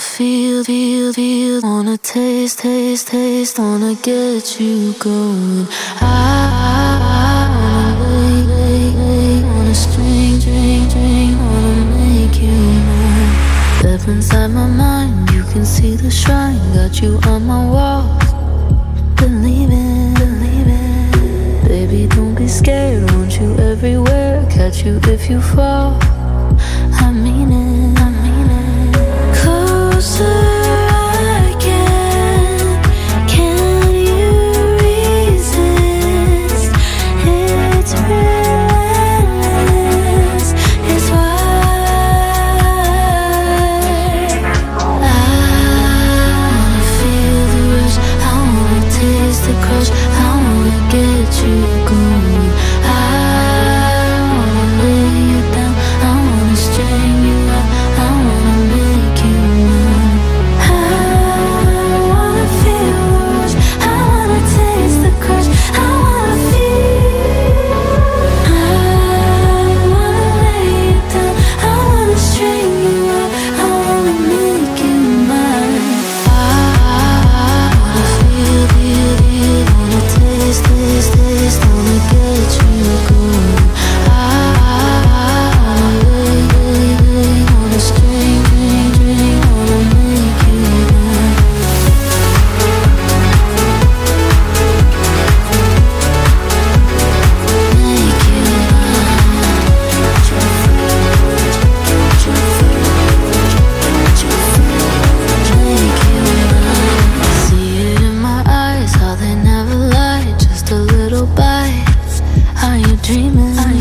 feel, feel, feel. Wanna taste, taste, taste. Wanna get you going. I, wanna lay, lay, lay. Wanna string, string, string. Wanna make you mine. Step inside my mind. You can see the shrine. Got you on my wall. Believing, believing. Baby, don't be scared. Want you everywhere. Catch you if you fall. dreaming.